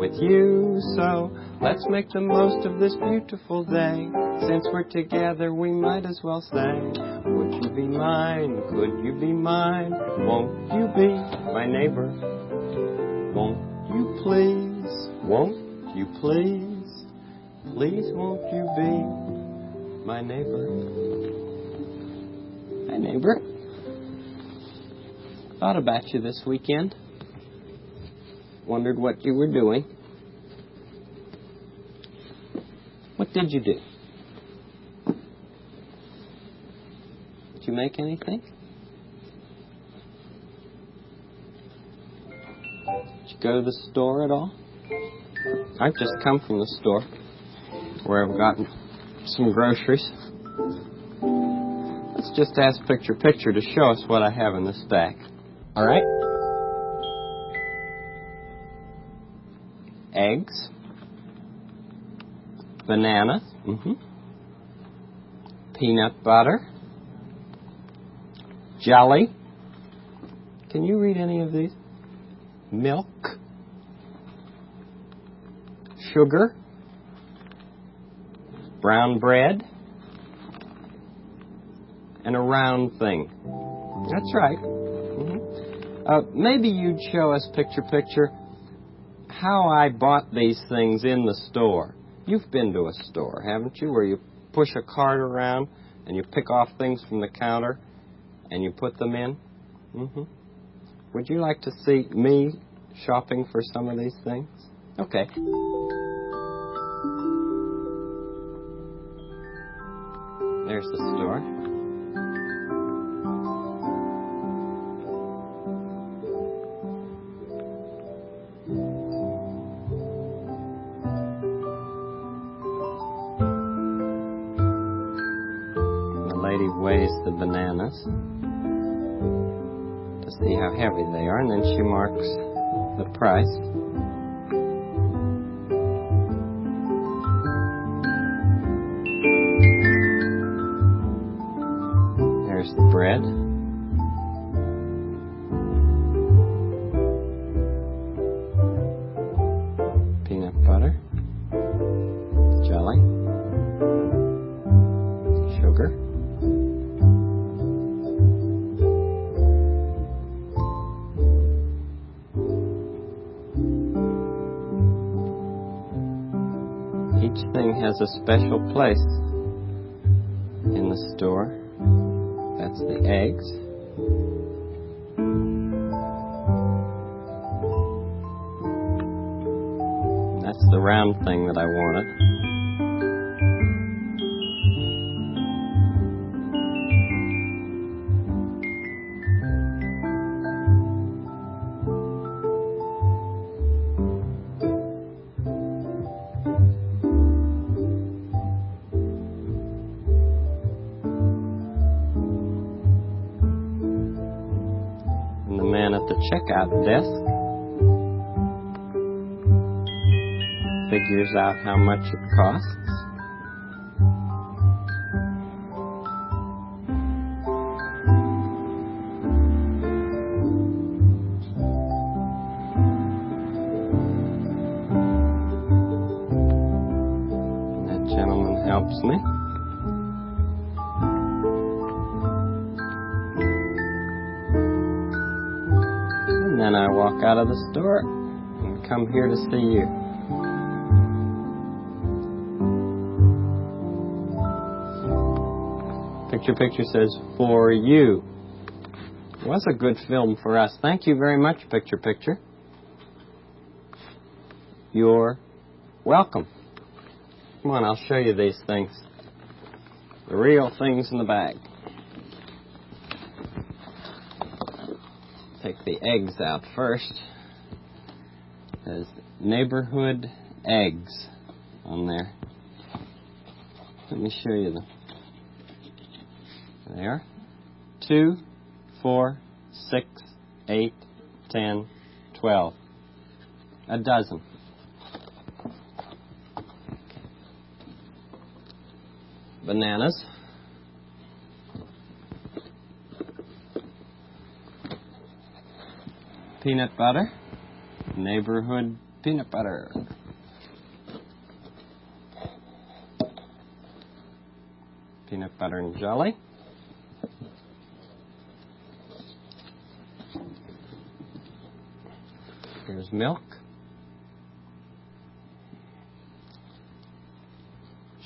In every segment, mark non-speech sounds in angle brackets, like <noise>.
with you. So let's make the most of this beautiful day. Since we're together, we might as well say, Would you be mine? Could you be mine? Won't you be my neighbor? Won't you please? Won't you please? Please won't you be my neighbor? My neighbor. Thought about you this weekend wondered what you were doing. What did you do? Did you make anything? Did you go to the store at all? I've just come from the store where I've gotten some groceries. Let's just ask Picture Picture to show us what I have in the stack. All right? Eggs, bananas, mm-hmm. peanut butter, jelly. Can you read any of these? Milk, sugar, brown bread, and a round thing. That's right. Mm-hmm. Uh, maybe you'd show us picture picture how I bought these things in the store. You've been to a store, haven't you, where you push a cart around and you pick off things from the counter and you put them in? Mm-hmm. Would you like to see me shopping for some of these things? Okay. There's the store. To see how heavy they are, and then she marks the price. Has a special place in the store. That's the eggs. That's the round thing that I wanted. Figures out how much it costs. That gentleman helps me. And then I walk out of the store and come here to see you. Picture Picture says, For you. It was a good film for us. Thank you very much, Picture Picture. You're welcome. Come on, I'll show you these things. The real things in the bag. take the eggs out first. There's neighborhood eggs on there. Let me show you them. There. Two, four, six, eight, ten, twelve. A dozen. Bananas. Peanut butter. Neighborhood peanut butter. Peanut butter and jelly. Milk.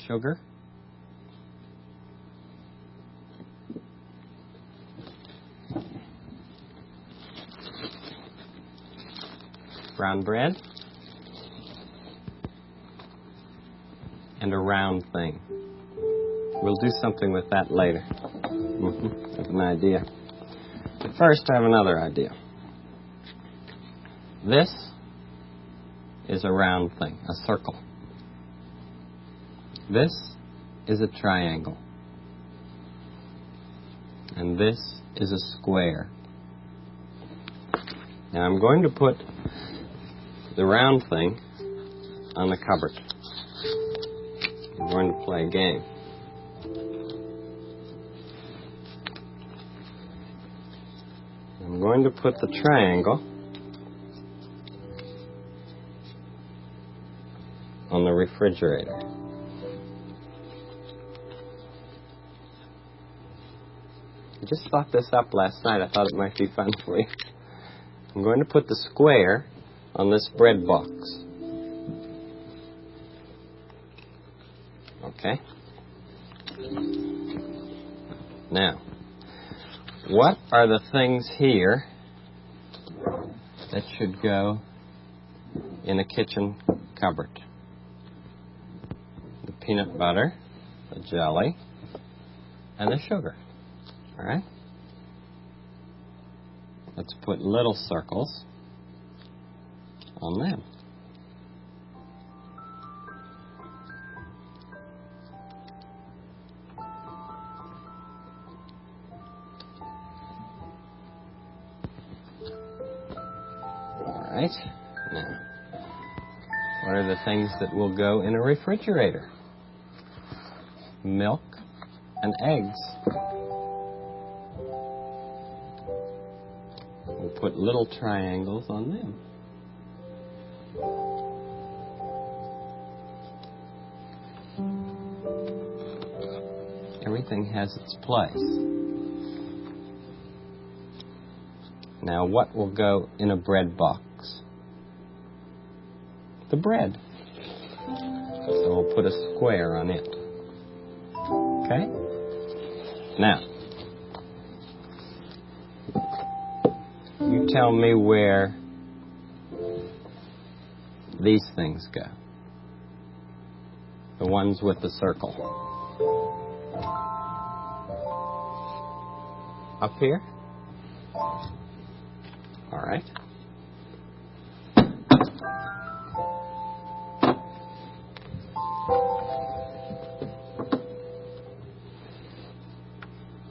Sugar. Brown bread. And a round thing. We'll do something with that later. Mm-hmm. Have an idea. But first, I have another idea. This is a round thing, a circle. This is a triangle. And this is a square. Now I'm going to put the round thing on the cupboard. I'm going to play a game. I'm going to put the triangle on the refrigerator. I just thought this up last night. I thought it might be fun for you. I'm going to put the square on this bread box. Okay? Now, what are the things here that should go in a kitchen cupboard? Peanut butter, the jelly, and the sugar. All right? Let's put little circles on them. All right. Now, what are the things that will go in a refrigerator? Milk and eggs. We'll put little triangles on them. Everything has its place. Now, what will go in a bread box? The bread. So we'll put a square on it. Okay? Now, you tell me where these things go. The ones with the circle. Up here? All right.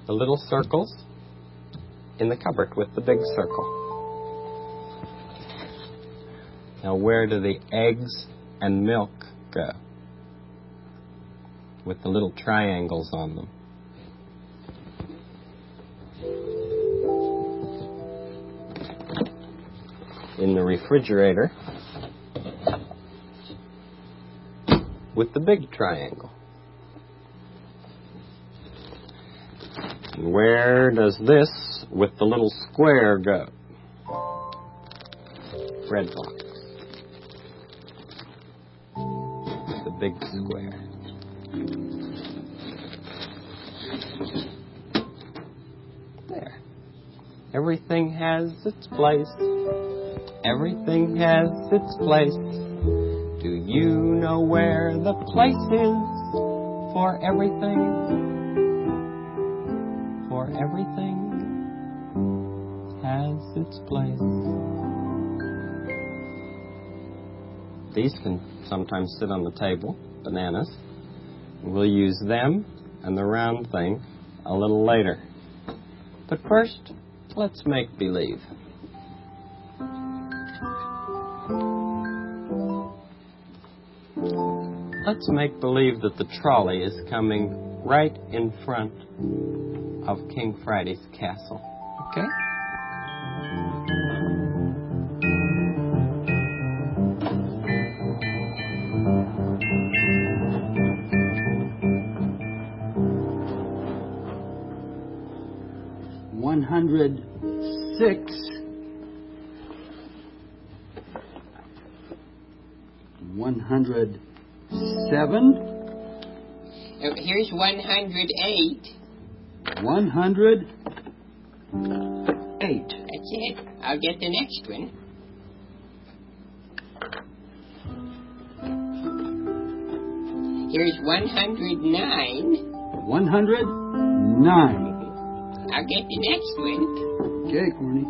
The little circles in the cupboard with the big circle. Now, where do the eggs and milk go? With the little triangles on them. In the refrigerator with the big triangle. Where does this with the little square go? Red box. The big square. There. Everything has its place. Everything has its place. Do you know where the place is for everything? For everything has its place. These can sometimes sit on the table, bananas. We'll use them and the round thing a little later. But first, let's make believe. Let's make believe that the trolley is coming right in front of King Friday's castle. Okay? One hundred six. One hundred seven. Here's One hundred eight. 108. That's it. I'll get the next one. Here's 109. 109. I'll get the next one. Okay, Corny.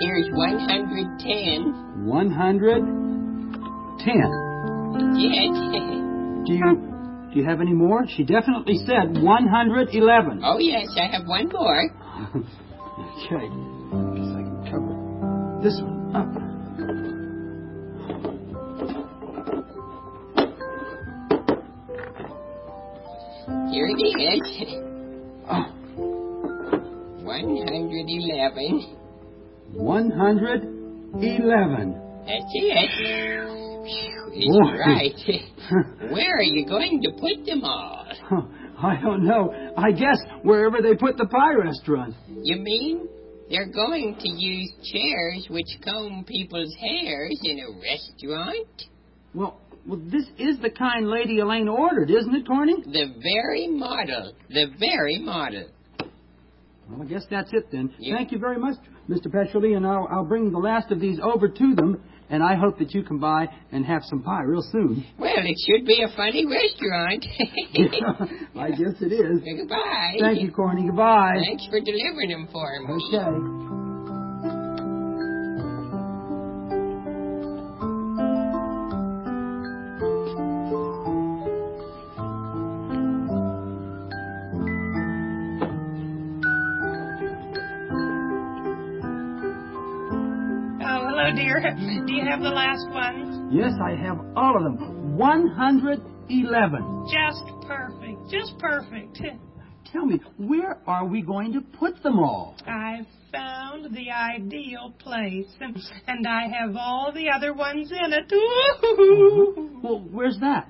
Here's 110. 110. <laughs> Yes. do you do you have any more? She definitely said 111. Oh yes, I have one more. <laughs> okay, I guess I can cover this one up. Here it is. <laughs> Ah. Oh. 111. 111. That's it. Boy. right. <laughs> Where are you going to put them all? <laughs> I don't know. I guess wherever they put the pie restaurant. You mean they're going to use chairs which comb people's hairs in a restaurant? Well, well, this is the kind Lady Elaine ordered, isn't it, Corny? The very model. The very model. Well, I guess that's it then. Yeah. Thank you very much, Mr. Petrelli, and I'll, I'll bring the last of these over to them, and I hope that you come by and have some pie real soon. <laughs> Well, it should be a funny restaurant. <laughs> I guess it is. <laughs> Goodbye. Thank you, Corny. Goodbye. Thanks for delivering them for me. Okay. Dear. Do you have the last one? Yes, I have all of them. 111. Just perfect. Just perfect. <laughs> Tell me, where are we going to put them all? I've found the ideal place, and I have all the other ones in it. Ooh. Uh-huh. <laughs> Well, where's that?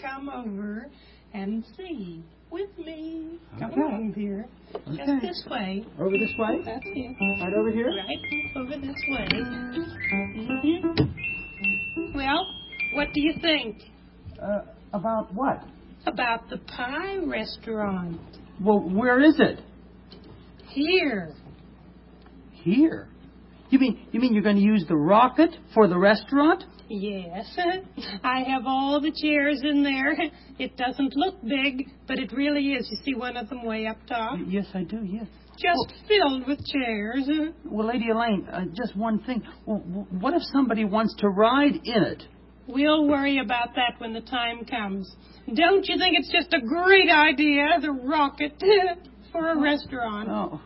Come over and see with me. Come Okay. along, dear. Okay. Just this way. Over this way? That's it. Right over here? Right over this way. hmm Well, what do you think Uh, about what? about the pie restaurant? Well, where is it? Here. Here. You mean you mean you're going to use the rocket for the restaurant? Yes, I have all the chairs in there. It doesn't look big, but it really is. You see one of them way up top? Yes, I do. Yes. Just filled with chairs. Well, Lady Elaine, uh, just one thing. Well, what if somebody wants to ride in it? We'll worry about that when the time comes. Don't you think it's just a great idea, the rocket, <laughs> for a restaurant? Oh,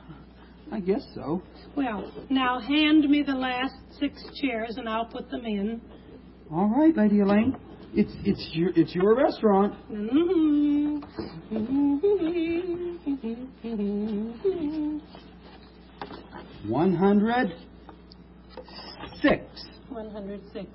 I guess so. Well, now hand me the last six chairs and I'll put them in. All right, Lady Elaine. It's it's your it's your restaurant. One hundred six. 106.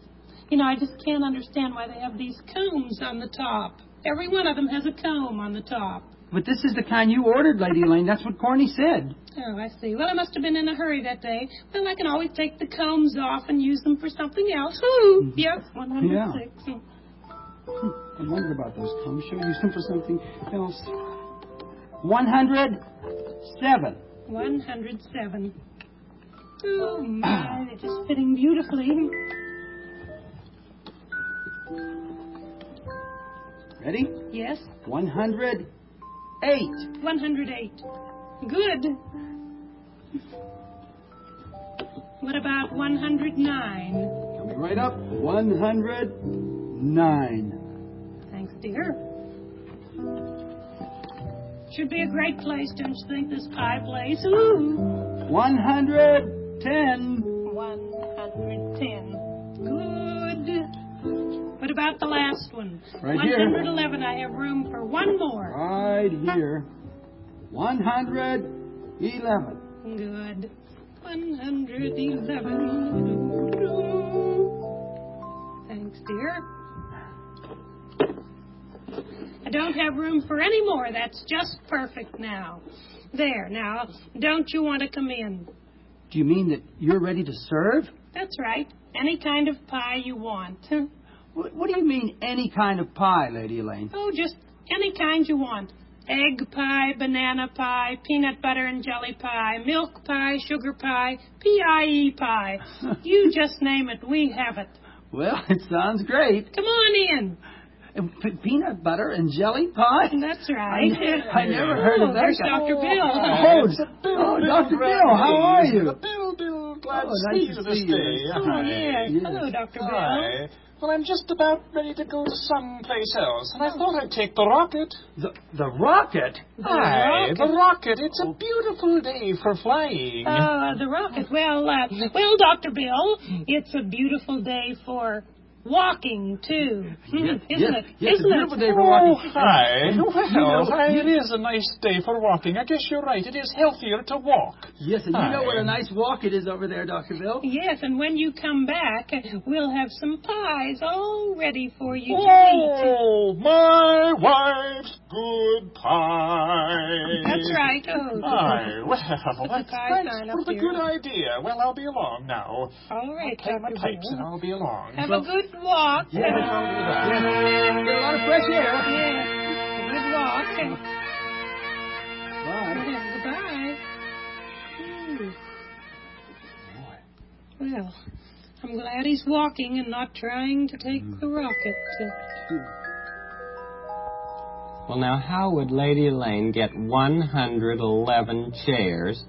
You know, I just can't understand why they have these combs on the top. Every one of them has a comb on the top. But this is the kind you ordered, Lady Elaine. That's what Corny said. Oh, I see. Well, I must have been in a hurry that day. Well, I can always take the combs off and use them for something else. Woo! Yes, 106. Hmm, I wondered about those combs. Should we use them for something else? One hundred seven. 107. Oh, my, they're just fitting beautifully. Ready? Yes, One hundred eight. 108. Good. What about 109? Coming right up. 109. Thanks, dear. Should be a great place, don't you think, this pie place? Ooh. 110. 110. Good. What about the last one? Right here. 111. I have room for one more. Right here. 111. Good. 111. Thanks, dear. I don't have room for any more. That's just perfect now. There, now, don't you want to come in? Do you mean that you're ready to serve? That's right. Any kind of pie you want. What, what do you mean, any kind of pie, Lady Elaine? Oh, just any kind you want. Egg pie, banana pie, peanut butter and jelly pie, milk pie, sugar pie, P-I-E pie. <laughs> You just name it, we have it. Well, <laughs> it sounds great. Come on in. P- peanut butter and jelly pie? That's right. I <laughs> never heard of Oh, that there's guy. Dr. Bill. Oh, oh, oh Dr. Bill, how are you? Bill, Bill, glad Oh, to nice see to you this see you. day. Oh, Hi. yes. Yes. Hello, Dr. Bill. Well, I'm just about ready to go to someplace else, and I thought I'd take the rocket. The, the rocket? Hi, rocket? the rocket. It's a beautiful day for flying. Uh, the rocket. Well, uh, well, Dr. Bill, it's a beautiful day for walking, too. Hmm, Yes, Isn't yes, it? yes, Isn't a beautiful it? day for Oh, walking. hi. <laughs> You Well, know, hi, it is a nice day for walking. I guess you're right. It is healthier to walk. Yes, and you know what a nice walk it is over there, Dr. Bill? Yes, and when you come back, we'll have some pies all ready for you to eat. Oh, my wife's good pie. That's right. Oh, Aye, well, <laughs> that's, pie that's sign sort up of a good idea. Well, I'll be along now. all right, Play my Dr. pipes and I'll be along. Have a good walk. Yes, yes. Get a lot of fresh air. Yes, a good walk. Bye. Goodbye. Hmm. Well, I'm glad he's walking and not trying to take the rocket. Well, now, how would Lady Elaine get 111 chairs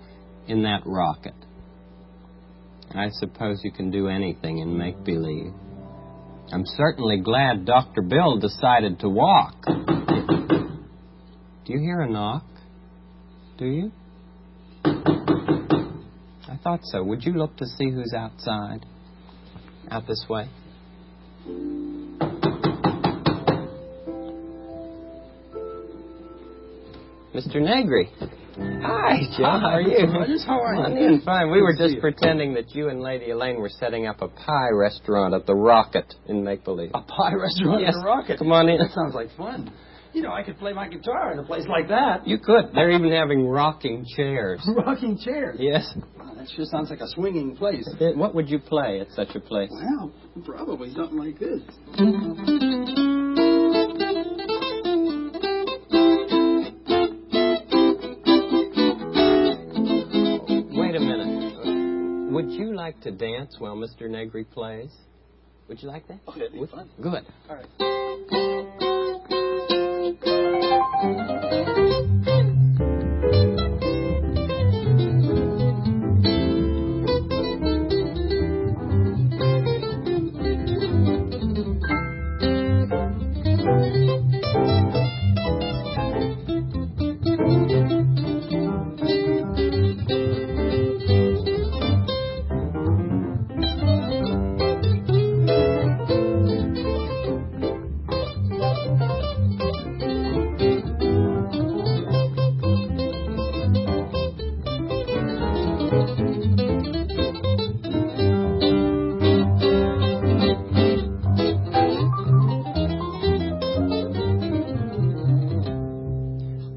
in that rocket? I suppose you can do anything in make believe. I'm certainly glad Dr. Bill decided to walk. Do you hear a knock? Do you? I thought so. Would you look to see who's outside? Out this way. Mr. Negri. Hi, Joe. How are you? How are you? in. Fine. We were Good see just pretending that you and Lady Elaine were setting up a pie restaurant at the Rocket in Make Believe. A pie restaurant Yes. in a rocket. Come on in. That sounds like fun. You know, I could play my guitar in a place like that. You could. They're even having rocking chairs. <laughs> Rocking chairs. Yes. Wow, that sure sounds like a swinging place. What would you play at such a place? Well, probably something like this. Would you like to dance while Mr. Negri plays? Would you like that? Oh, that'd be fun. Good. All right.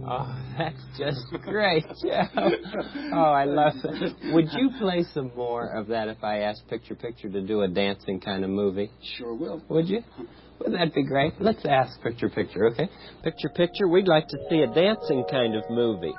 Oh, <laughs> that's just great, Joe. <laughs> <laughs> Oh, I love it. Would you play some more of that if I asked Picture Picture to do a dancing kind of movie? Sure will. Would you? Wouldn't that be great? Let's ask Picture Picture, okay? Picture Picture, we'd like to see a dancing kind of movie.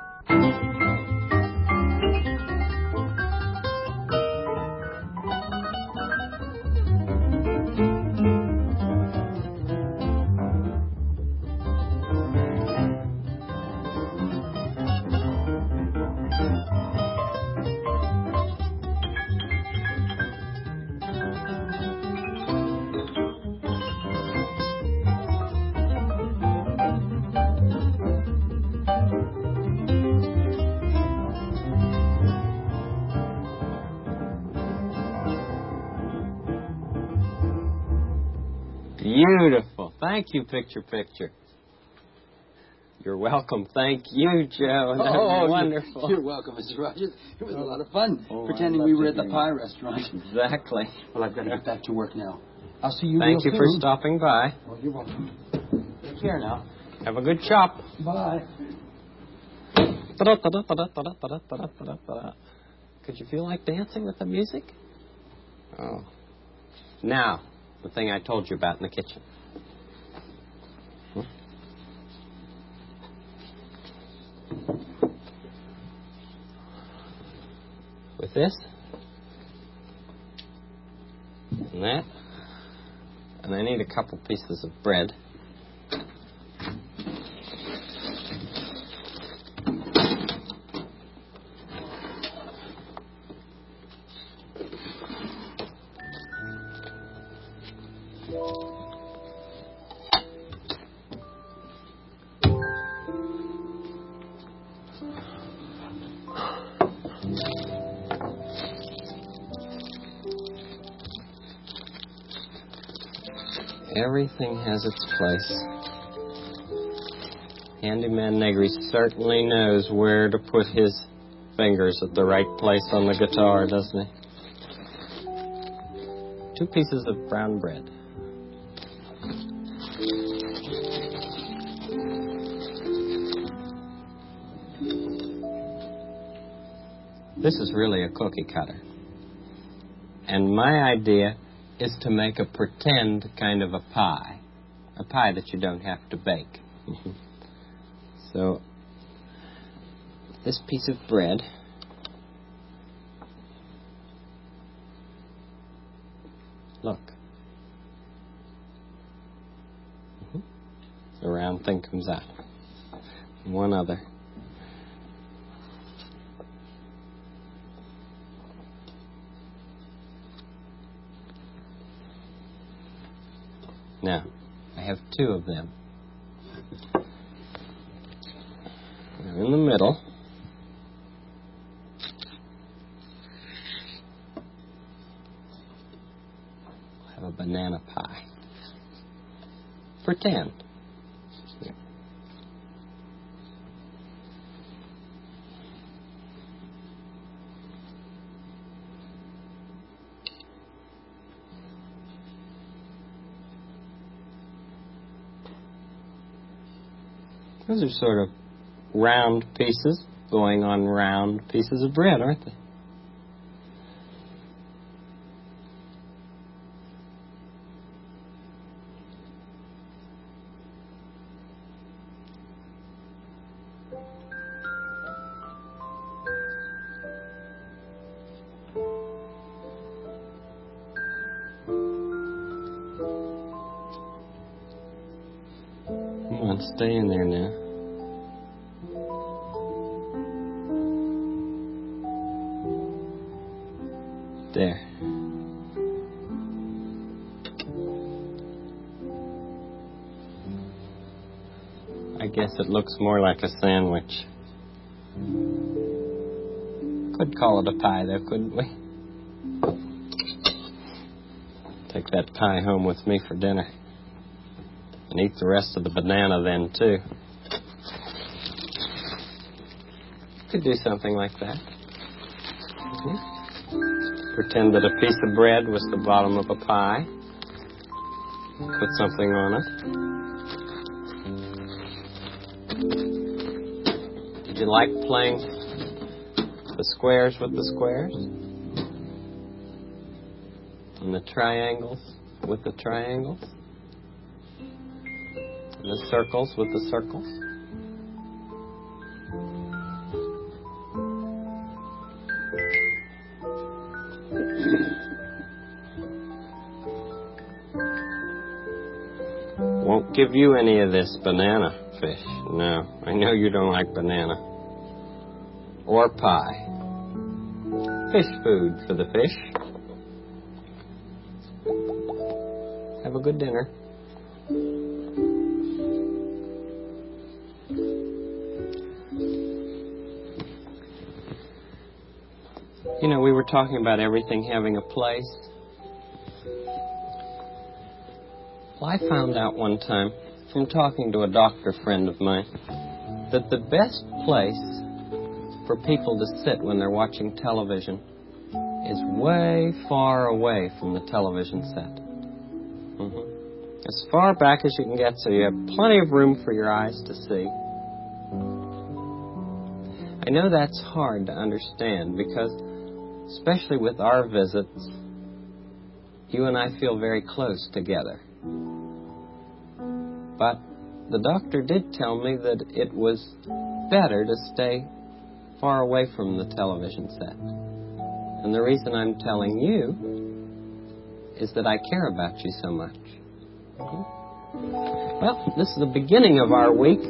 Beautiful. Thank you, picture picture. You're welcome. Thank you, Joe. That was Oh, wonderful. You're welcome, Mr. Rogers. It was a lot of fun Oh, pretending we were at the pie restaurant. Exactly. Well, I've got to get back to work now. I'll see you Thank you real for stopping by. Oh, you're welcome. Take care now. Have a good chop. Bye. Could you feel like dancing with the music? Oh. Now, the thing I told you about in the kitchen. Hmm? With this and that, and I need a couple pieces of bread. Everything has its place. Handyman Negri certainly knows where to put his fingers at the right place on the guitar, doesn't he? Two pieces of brown bread. This is really a cookie cutter. And my idea is to make a pretend kind of a pie, a pie that you don't have to bake. <laughs> so, this piece of bread. Look. The round thing comes out. One other. Now, I have two of them. They're in the middle. I have a banana pie. Pretend. Those are sort of round pieces going on round pieces of bread, aren't they? More like a sandwich. Could call it a pie, though, couldn't we? Take that pie home with me for dinner. And eat the rest of the banana then, too. Could do something like that. Mhm. Pretend that a piece of bread was the bottom of a pie. Put something on it. Did you like playing the squares with the squares? And the triangles with the triangles? And the circles with the circles? Won't give you any of this banana fish. No, I know you don't like banana. Or pie. Fish food for the fish. Have a good dinner. You know, we were talking about everything having a place. Well, I found out one time from talking to a doctor friend of mine that the best place for people to sit when they're watching television is way far away from the television set. hmm As far back as you can get so you have plenty of room for your eyes to see. I know that's hard to understand because, especially with our visits, you and I feel very close together. But the doctor did tell me that it was better to stay far away from the television set. And the reason I'm telling you is that I care about you so much. Well, this is the beginning of our week.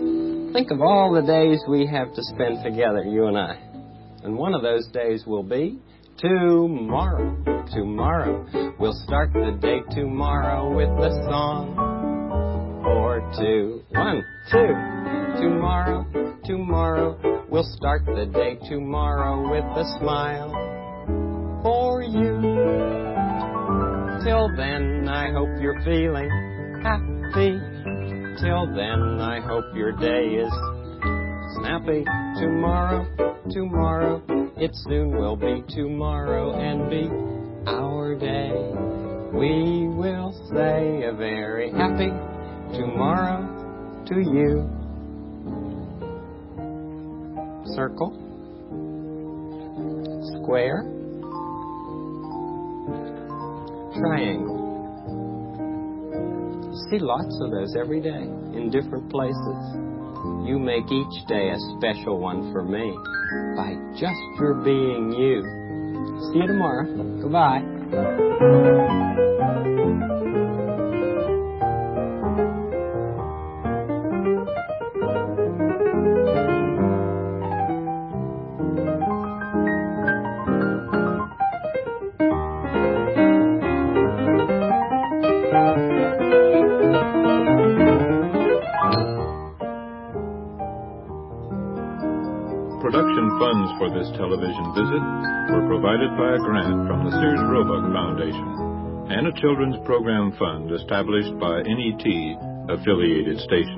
Think of all the days we have to spend together, you and I. And one of those days will be tomorrow. Tomorrow. We'll start the day tomorrow with a song or two. One, two. Tomorrow, tomorrow. We'll start the day tomorrow with a smile for you. Till then, I hope you're feeling happy. Till then, I hope your day is snappy. Tomorrow, tomorrow, it soon will be tomorrow and be our day. We will say a very happy tomorrow to you. Circle, square, triangle. See lots of those every day in different places. You make each day a special one for me by just your being you. See you tomorrow. Goodbye. Production funds for this television visit were provided by a grant from the Sears Roebuck Foundation and a children's program fund established by NET affiliated stations.